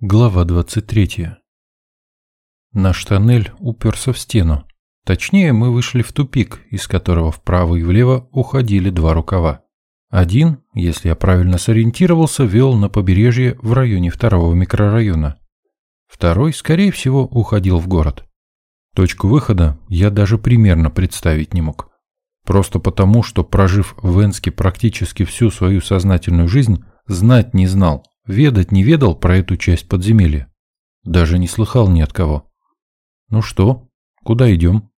Глава 23. Наш тоннель уперся в стену. Точнее, мы вышли в тупик, из которого вправо и влево уходили два рукава. Один, если я правильно сориентировался, вел на побережье в районе второго микрорайона. Второй, скорее всего, уходил в город. Точку выхода я даже примерно представить не мог. Просто потому, что, прожив в Энске практически всю свою сознательную жизнь, знать не знал, Ведать не ведал про эту часть подземелья. Даже не слыхал ни от кого. Ну что, куда идем?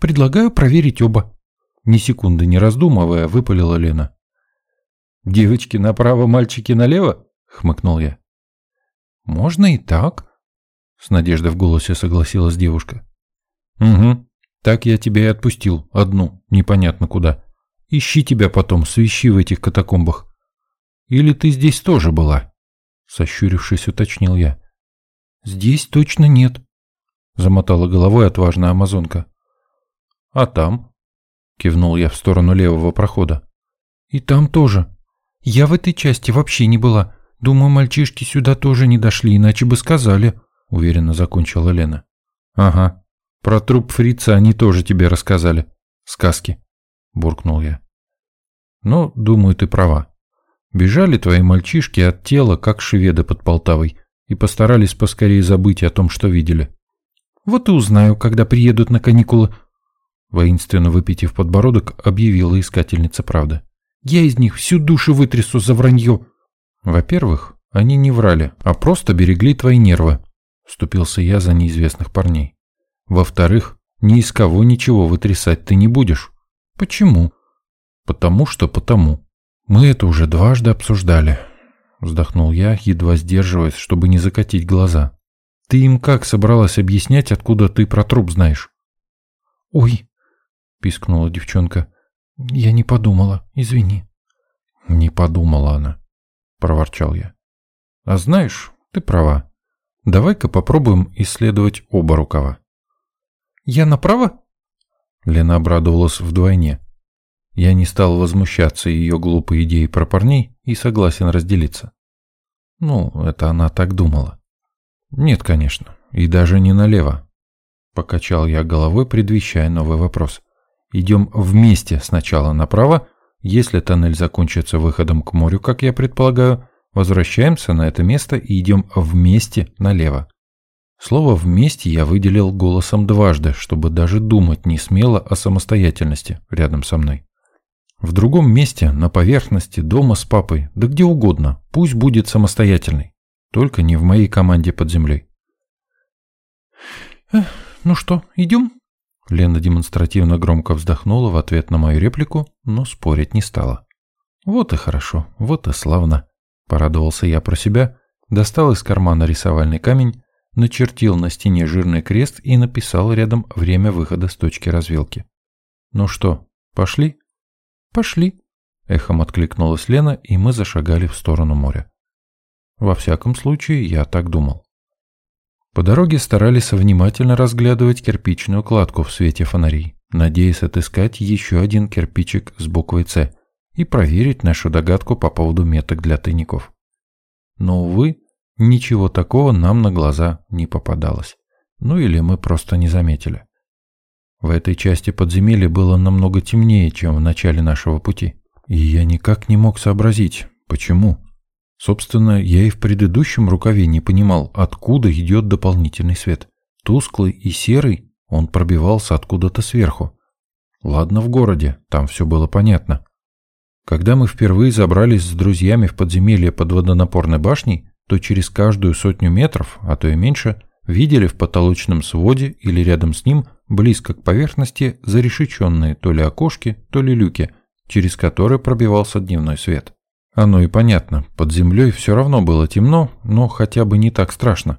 Предлагаю проверить оба. Ни секунды не раздумывая, выпалила Лена. Девочки направо, мальчики налево? Хмыкнул я. Можно и так. С надеждой в голосе согласилась девушка. Угу. Так я тебя и отпустил, одну, непонятно куда. Ищи тебя потом, свищи в этих катакомбах. Или ты здесь тоже была?» Сощурившись, уточнил я. «Здесь точно нет», — замотала головой отважная амазонка. «А там?» — кивнул я в сторону левого прохода. «И там тоже. Я в этой части вообще не была. Думаю, мальчишки сюда тоже не дошли, иначе бы сказали», — уверенно закончила Лена. «Ага. Про труп фрица они тоже тебе рассказали. Сказки», — буркнул я. «Ну, думаю, ты права. Бежали твои мальчишки от тела, как шведы под Полтавой, и постарались поскорее забыть о том, что видели. Вот и узнаю, когда приедут на каникулы. Воинственно выпитив подбородок, объявила искательница правды. Я из них всю душу вытрясу за вранье. Во-первых, они не врали, а просто берегли твои нервы. Вступился я за неизвестных парней. Во-вторых, ни из кого ничего вытрясать ты не будешь. Почему? Потому что потому. «Мы это уже дважды обсуждали», — вздохнул я, едва сдерживаясь, чтобы не закатить глаза. «Ты им как собралась объяснять, откуда ты про труп знаешь?» «Ой», — пискнула девчонка, — «я не подумала, извини». «Не подумала она», — проворчал я. «А знаешь, ты права. Давай-ка попробуем исследовать оба рукава». «Я направо?» Лена обрадовалась вдвойне. Я не стал возмущаться ее глупой идеей про парней и согласен разделиться. Ну, это она так думала. Нет, конечно, и даже не налево. Покачал я головой, предвещая новый вопрос. Идем вместе сначала направо, если тоннель закончится выходом к морю, как я предполагаю, возвращаемся на это место и идем вместе налево. Слово «вместе» я выделил голосом дважды, чтобы даже думать не смело о самостоятельности рядом со мной. В другом месте, на поверхности, дома с папой, да где угодно, пусть будет самостоятельный. Только не в моей команде под землей. «Ну что, идем?» Лена демонстративно громко вздохнула в ответ на мою реплику, но спорить не стала. «Вот и хорошо, вот и славно», — порадовался я про себя, достал из кармана рисовальный камень, начертил на стене жирный крест и написал рядом время выхода с точки развилки. «Ну что, пошли?» «Пошли», — эхом откликнулась Лена, и мы зашагали в сторону моря. Во всяком случае, я так думал. По дороге старались внимательно разглядывать кирпичную кладку в свете фонарей, надеясь отыскать еще один кирпичик с буквой «С» и проверить нашу догадку по поводу меток для тайников. Но, увы, ничего такого нам на глаза не попадалось. Ну или мы просто не заметили. В этой части подземелья было намного темнее, чем в начале нашего пути. И я никак не мог сообразить, почему. Собственно, я и в предыдущем рукаве не понимал, откуда идет дополнительный свет. Тусклый и серый он пробивался откуда-то сверху. Ладно, в городе, там все было понятно. Когда мы впервые забрались с друзьями в подземелье под водонапорной башней, то через каждую сотню метров, а то и меньше, видели в потолочном своде или рядом с ним близко к поверхности зарешеченные то ли окошки, то ли люки, через которые пробивался дневной свет. Оно и понятно, под землей все равно было темно, но хотя бы не так страшно.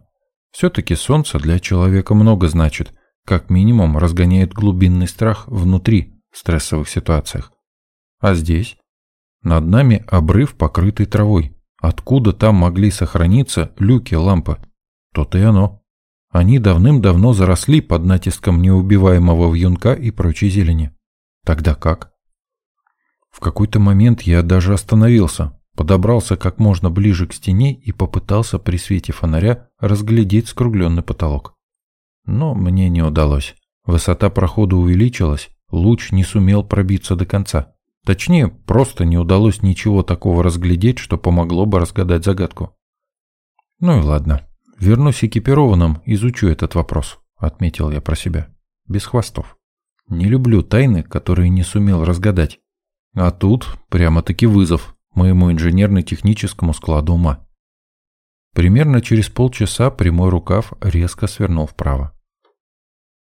Все-таки солнце для человека много значит, как минимум разгоняет глубинный страх внутри в стрессовых ситуациях. А здесь? Над нами обрыв, покрытый травой. Откуда там могли сохраниться люки лампы? То-то и оно. Они давным-давно заросли под натиском неубиваемого вьюнка и прочей зелени. Тогда как? В какой-то момент я даже остановился, подобрался как можно ближе к стене и попытался при свете фонаря разглядеть скругленный потолок. Но мне не удалось. Высота прохода увеличилась, луч не сумел пробиться до конца. Точнее, просто не удалось ничего такого разглядеть, что помогло бы разгадать загадку. Ну и ладно. Вернусь экипированным, изучу этот вопрос, отметил я про себя. Без хвостов. Не люблю тайны, которые не сумел разгадать. А тут прямо-таки вызов моему инженерно-техническому складу ума. Примерно через полчаса прямой рукав резко свернул вправо.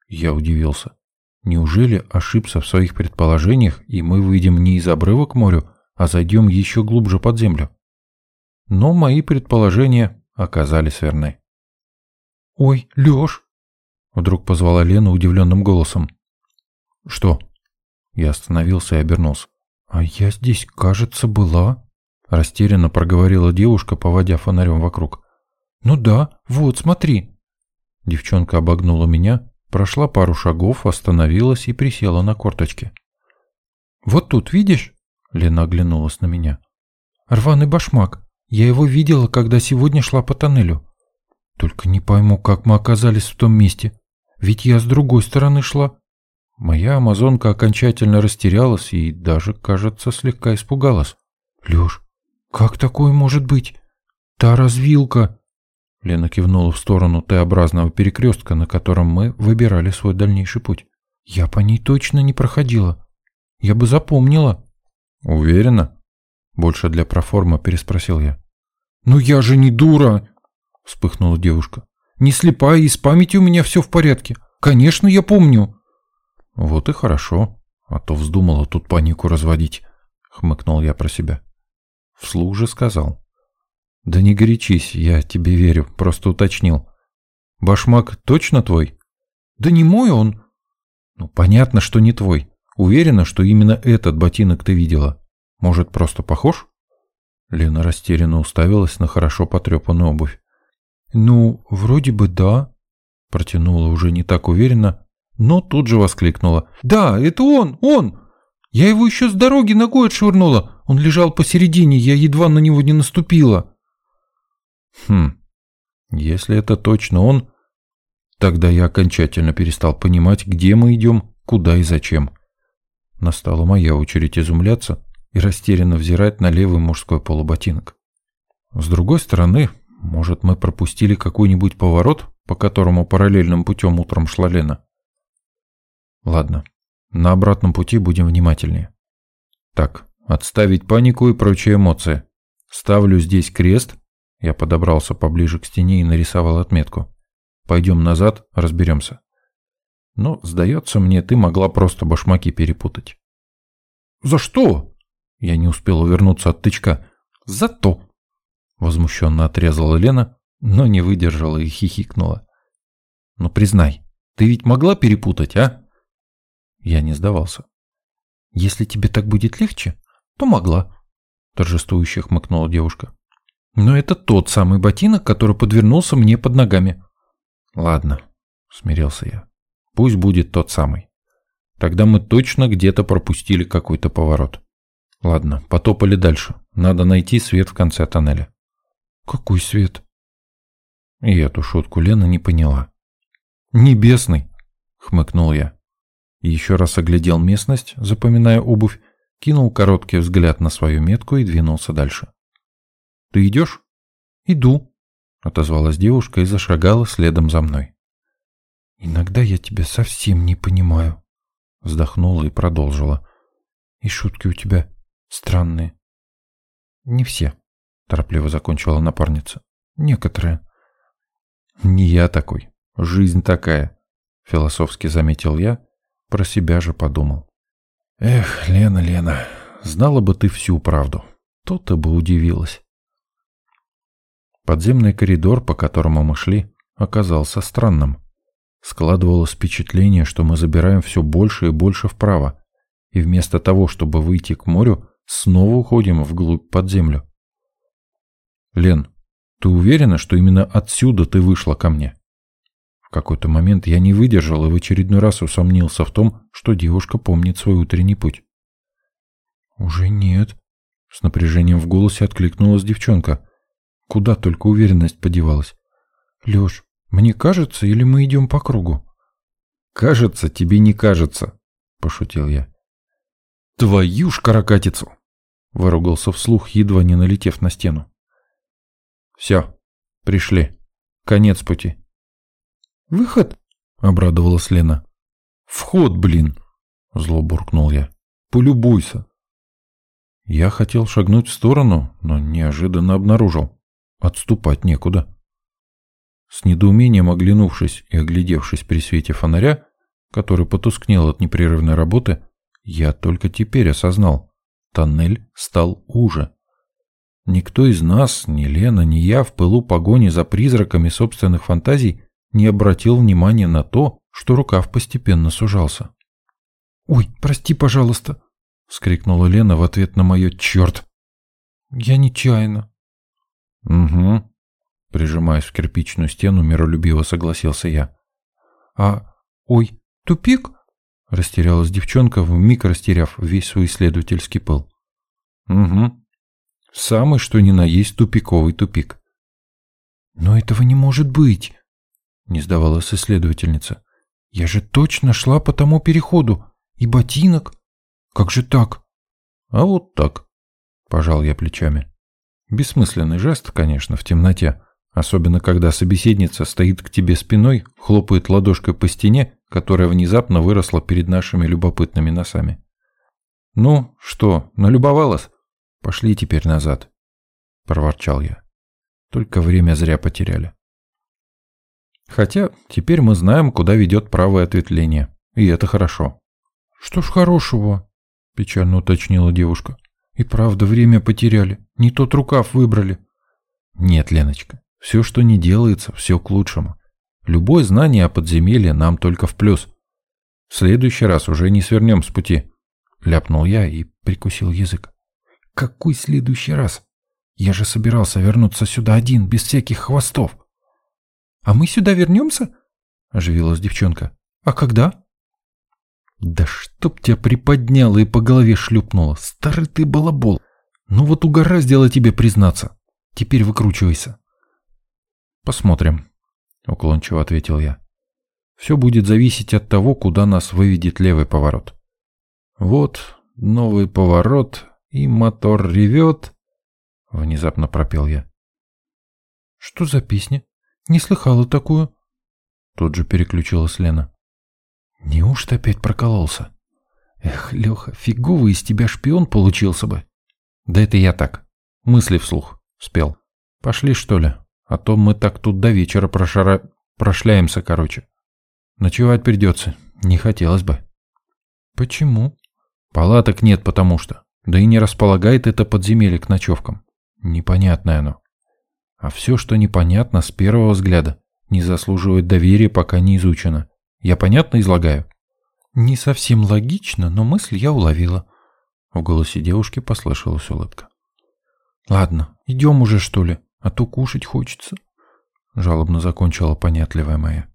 Я удивился. Неужели ошибся в своих предположениях, и мы выйдем не из обрыва к морю, а зайдем еще глубже под землю? Но мои предположения оказались верны. «Ой, Лёш!» Вдруг позвала Лена удивленным голосом. «Что?» Я остановился и обернулся. «А я здесь, кажется, была?» Растерянно проговорила девушка, поводя фонарем вокруг. «Ну да, вот, смотри». Девчонка обогнула меня, прошла пару шагов, остановилась и присела на корточки. «Вот тут, видишь?» Лена оглянулась на меня. «Рваный башмак. Я его видела, когда сегодня шла по тоннелю. Только не пойму, как мы оказались в том месте. Ведь я с другой стороны шла». Моя амазонка окончательно растерялась и даже, кажется, слегка испугалась. «Лёш, как такое может быть? Та развилка!» Лена кивнула в сторону Т-образного перекрестка, на котором мы выбирали свой дальнейший путь. «Я по ней точно не проходила. Я бы запомнила». «Уверена?» Больше для проформы переспросил я. «Ну я же не дура!» Вспыхнула девушка. «Не слепая, и с памятью у меня все в порядке. Конечно, я помню». «Вот и хорошо, а то вздумала тут панику разводить», — хмыкнул я про себя. Вслух же сказал. «Да не горячись, я тебе верю, просто уточнил. Башмак точно твой?» «Да не мой он». «Ну, понятно, что не твой. Уверена, что именно этот ботинок ты видела. Может, просто похож?» Лена растерянно уставилась на хорошо потрепанную обувь. «Ну, вроде бы да», — протянула уже не так уверенно, но тут же воскликнула. «Да, это он, он! Я его еще с дороги ногой отшвырнула. Он лежал посередине, я едва на него не наступила». «Хм, если это точно он, тогда я окончательно перестал понимать, где мы идем, куда и зачем». Настала моя очередь изумляться и растерянно взирать на левый мужской полуботинок. С другой стороны, может, мы пропустили какой-нибудь поворот, по которому параллельным путем утром шла Лена? Ладно, на обратном пути будем внимательнее. Так, отставить панику и прочие эмоции. Ставлю здесь крест. Я подобрался поближе к стене и нарисовал отметку. Пойдем назад, разберемся. Но, сдается мне, ты могла просто башмаки перепутать. «За что?» Я не успел увернуться от тычка. «За то!» Возмущенно отрезала Лена, но не выдержала и хихикнула. «Ну признай, ты ведь могла перепутать, а?» Я не сдавался. «Если тебе так будет легче, то могла», — торжествующе хмыкнула девушка. «Но это тот самый ботинок, который подвернулся мне под ногами». «Ладно», — смирился я. «Пусть будет тот самый. Тогда мы точно где-то пропустили какой-то поворот. Ладно, потопали дальше. Надо найти свет в конце тоннеля». «Какой свет?» И эту шутку Лена не поняла. «Небесный», — хмыкнул я еще раз оглядел местность, запоминая обувь, кинул короткий взгляд на свою метку и двинулся дальше. «Ты идешь?» «Иду», — отозвалась девушка и зашагала следом за мной. «Иногда я тебя совсем не понимаю», — вздохнула и продолжила. «И шутки у тебя странные». «Не все», — торопливо закончила напарница. «Некоторые». «Не я такой. Жизнь такая», — философски заметил я про себя же подумал. Эх, Лена, Лена, знала бы ты всю правду, то-то бы удивилась. Подземный коридор, по которому мы шли, оказался странным. Складывалось впечатление, что мы забираем все больше и больше вправо, и вместо того, чтобы выйти к морю, снова уходим вглубь под землю. «Лен, ты уверена, что именно отсюда ты вышла ко мне?» какой-то момент я не выдержал и в очередной раз усомнился в том, что девушка помнит свой утренний путь. «Уже нет», — С напряжением в голосе откликнулась девчонка. Куда только уверенность подевалась. Лёш, мне кажется, или мы идем по кругу? Кажется, тебе не кажется, пошутил я. Твою ж каракатицу! Выругался вслух, едва не налетев на стену. Все, пришли. Конец пути. Выход? Обрадовалась Лена. Вход, блин! Зло буркнул я. Полюбуйся. Я хотел шагнуть в сторону, но неожиданно обнаружил. Отступать некуда. С недоумением оглянувшись и оглядевшись при свете фонаря, который потускнел от непрерывной работы, я только теперь осознал. Тоннель стал уже. Никто из нас, ни Лена, ни я, в пылу погони за призраками собственных фантазий не обратил внимания на то, что рукав постепенно сужался. «Ой, прости, пожалуйста!» — вскрикнула Лена в ответ на мое «черт». «Я нечаянно». «Угу», — прижимаясь в кирпичную стену, миролюбиво согласился я. «А, ой, тупик?» — растерялась девчонка, вмиг растеряв весь свой исследовательский пыл. «Угу. Самый, что ни на есть, тупиковый тупик». «Но этого не может быть!» — не сдавалась исследовательница. «Я же точно шла по тому переходу. И ботинок. Как же так?» «А вот так», — пожал я плечами. Бессмысленный жест, конечно, в темноте, особенно когда собеседница стоит к тебе спиной, хлопает ладошкой по стене которая внезапно выросла перед нашими любопытными носами. «Ну, что, налюбовалась? Пошли теперь назад», — проворчал я. «Только время зря потеряли». Хотя теперь мы знаем, куда ведет правое ответвление, и это хорошо. «Что ж хорошего?» — печально уточнила девушка. «И правда, время потеряли. Не тот рукав выбрали». «Нет, Леночка, все, что не делается, все к лучшему. Любое знание о подземелье нам только в плюс. В следующий раз уже не свернем с пути. Ляпнул я и прикусил язык. Какой следующий раз? Я же собирался вернуться сюда один, без всяких хвостов. А мы сюда вернемся? Оживилась девчонка. А когда? Да чтоб тебя приподняло и по голове шлюпнуло. Старый ты балабол. Ну вот угораздило тебе признаться. Теперь выкручивайся. Посмотрим. — уклончиво ответил я. «Все будет зависеть от того, куда нас выведет левый поворот». «Вот, новый поворот, и мотор ревет», — внезапно пропел я. «Что за песня? Не слыхала такую?» Тут же переключилась Лена. «Неужто опять прокололся? Эх, Леха, фиговый из тебя шпион получился бы». «Да это я так. Мысли вслух. Спел. Пошли, что ли?» А то мы так тут до вечера прошара... прошляемся, короче. Ночевать придется. Не хотелось бы. Почему? Палаток нет, потому что. Да и не располагает это подземелье к ночевкам. Непонятное оно. А все, что непонятно с первого взгляда, не заслуживает доверия, пока не изучено. Я понятно излагаю? Не совсем логично, но мысль я уловила. В голосе девушки послышалась улыбка. Ладно, идем уже, что ли? а то кушать хочется», — жалобно закончила понятливая моя.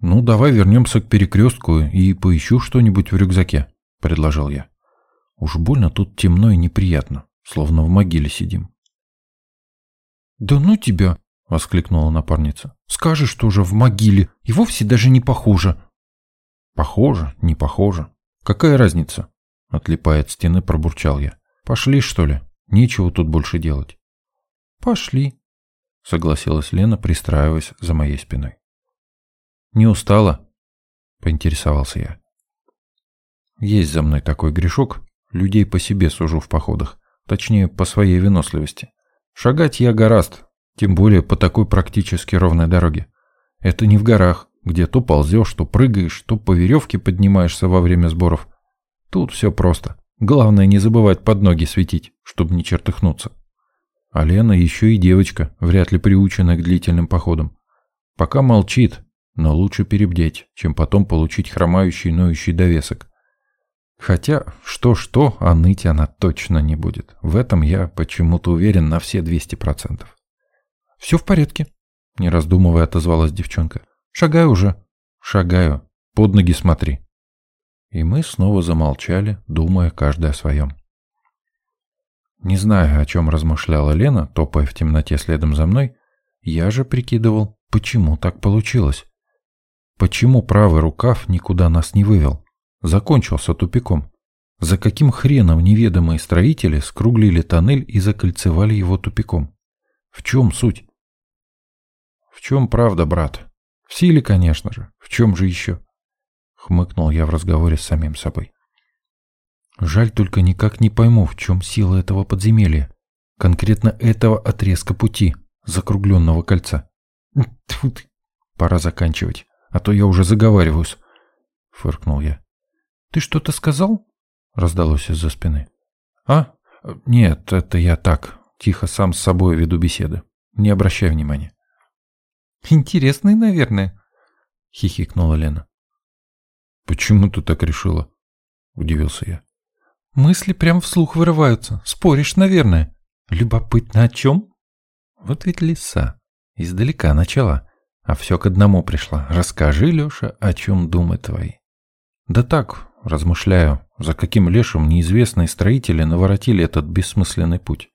«Ну, давай вернемся к перекрестку и поищу что-нибудь в рюкзаке», — предложил я. «Уж больно тут темно и неприятно, словно в могиле сидим». «Да ну тебя!» — воскликнула напарница. «Скажешь тоже в могиле, и вовсе даже не похоже». «Похоже, не похоже. Какая разница?» — отлипая от стены, пробурчал я. «Пошли, что ли? Нечего тут больше делать». «Пошли», — согласилась Лена, пристраиваясь за моей спиной. «Не устала?» — поинтересовался я. «Есть за мной такой грешок, людей по себе сужу в походах, точнее, по своей выносливости. Шагать я гораст, тем более по такой практически ровной дороге. Это не в горах, где то ползешь, то прыгаешь, то по веревке поднимаешься во время сборов. Тут все просто. Главное не забывать под ноги светить, чтобы не чертыхнуться. А Лена еще и девочка, вряд ли приученная к длительным походам. Пока молчит, но лучше перебдеть, чем потом получить хромающий ноющий довесок. Хотя, что-что, а ныть она точно не будет. В этом я почему-то уверен на все 200%. «Все в порядке», — не раздумывая отозвалась девчонка. «Шагай уже». «Шагаю. Под ноги смотри». И мы снова замолчали, думая каждый о своем. Не знаю, о чем размышляла Лена, топая в темноте следом за мной, я же прикидывал, почему так получилось. Почему правый рукав никуда нас не вывел? Закончился тупиком. За каким хреном неведомые строители скруглили тоннель и закольцевали его тупиком? В чем суть? В чем правда, брат? В силе, конечно же. В чем же еще? Хмыкнул я в разговоре с самим собой. Жаль только никак не пойму, в чем сила этого подземелья. Конкретно этого отрезка пути, закругленного кольца. Тьфу ты. Пора заканчивать, а то я уже заговариваюсь. Фыркнул я. Ты что-то сказал? Раздалось из-за спины. А? Нет, это я так. Тихо сам с собой веду беседы. Не обращай внимания. Интересный, наверное, хихикнула Лена. Почему ты так решила? Удивился я. Мысли прям вслух вырываются. Споришь, наверное. Любопытно о чем? Вот ведь лиса. Издалека начала. А все к одному пришла. Расскажи, Леша, о чем думы твои. Да так, размышляю, за каким лешим неизвестные строители наворотили этот бессмысленный путь.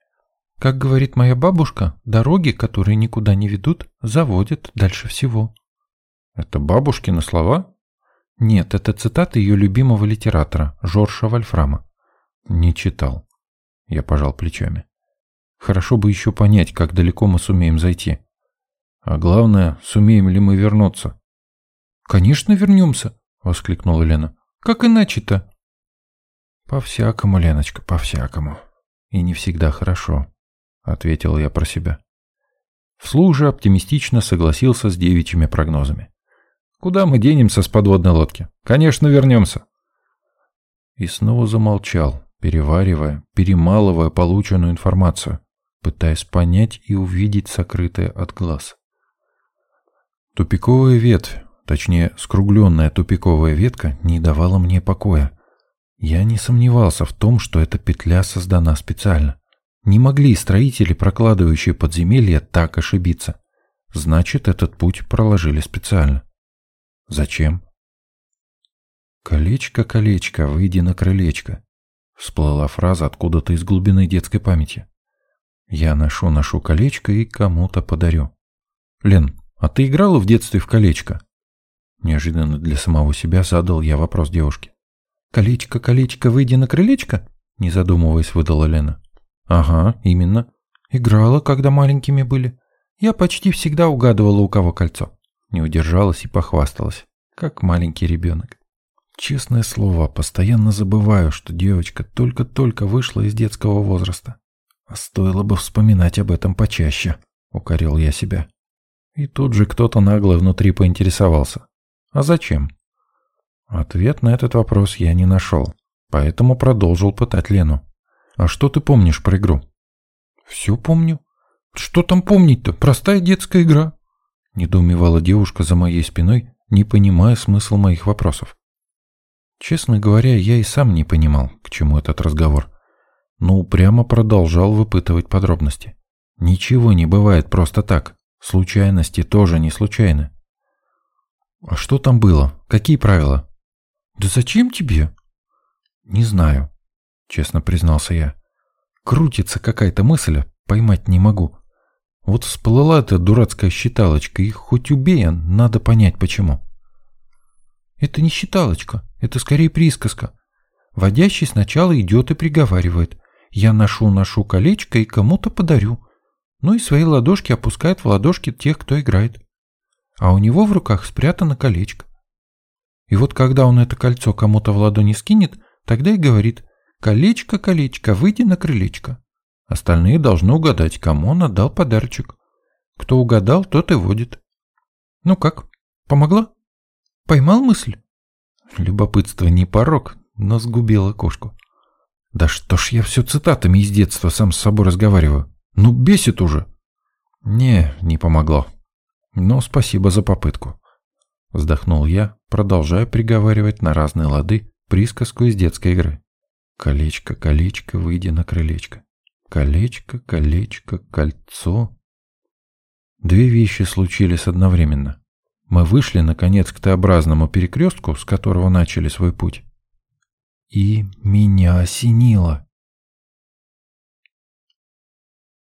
Как говорит моя бабушка, дороги, которые никуда не ведут, заводят дальше всего. Это бабушкины слова? Нет, это цитата ее любимого литератора, Жорша Вольфрама. Не читал. Я пожал плечами. Хорошо бы еще понять, как далеко мы сумеем зайти. А главное, сумеем ли мы вернуться. Конечно, вернемся, воскликнула Лена. Как иначе-то? По-всякому, Леночка, по-всякому. И не всегда хорошо, ответил я про себя. Вслух же оптимистично согласился с девичьими прогнозами. Куда мы денемся с подводной лодки? Конечно, вернемся. И снова замолчал, переваривая, перемалывая полученную информацию, пытаясь понять и увидеть сокрытое от глаз. Тупиковая ветвь, точнее, скругленная тупиковая ветка, не давала мне покоя. Я не сомневался в том, что эта петля создана специально. Не могли строители, прокладывающие подземелья, так ошибиться. Значит, этот путь проложили специально. Зачем? «Колечко, колечко, выйди на крылечко», — всплыла фраза откуда-то из глубины детской памяти. «Я ношу-ношу колечко и кому-то подарю». «Лен, а ты играла в детстве в колечко?» Неожиданно для самого себя задал я вопрос девушке. «Колечко, колечко, выйди на крылечко?» Не задумываясь, выдала Лена. «Ага, именно. Играла, когда маленькими были. Я почти всегда угадывала, у кого кольцо». Не удержалась и похвасталась, как маленький ребенок. Честное слово, постоянно забываю, что девочка только-только вышла из детского возраста. А стоило бы вспоминать об этом почаще, укорил я себя. И тут же кто-то нагло внутри поинтересовался. А зачем? Ответ на этот вопрос я не нашел, поэтому продолжил пытать Лену. А что ты помнишь про игру? Все помню. Что там помнить-то? Простая детская игра. Недоумевала девушка за моей спиной, не понимая смысл моих вопросов. Честно говоря, я и сам не понимал, к чему этот разговор, но упрямо продолжал выпытывать подробности. Ничего не бывает просто так, случайности тоже не случайны. А что там было? Какие правила? Да зачем тебе? Не знаю, честно признался я. Крутится какая-то мысль, поймать не могу. Вот всплыла эта дурацкая считалочка, и хоть убей, надо понять почему. Это не считалочка, это скорее присказка. Водящий сначала идет и приговаривает. Я ношу-ношу колечко и кому-то подарю. Ну и свои ладошки опускает в ладошки тех, кто играет. А у него в руках спрятано колечко. И вот когда он это кольцо кому-то в ладони скинет, тогда и говорит «Колечко, колечко, выйди на крылечко». Остальные должны угадать, кому он отдал подарочек. Кто угадал, тот и водит. Ну как, помогла? Поймал мысль? Любопытство не порог, но сгубило кошку. Да что ж я все цитатами из детства сам с собой разговариваю. Ну бесит уже. Не, не помогло. Но спасибо за попытку. Вздохнул я, продолжая приговаривать на разные лады присказку из детской игры. Колечко, колечко, выйди на крылечко. Колечко, колечко, кольцо. Две вещи случились одновременно. Мы вышли, наконец, к Т-образному перекрестку, с которого начали свой путь. И меня осенило.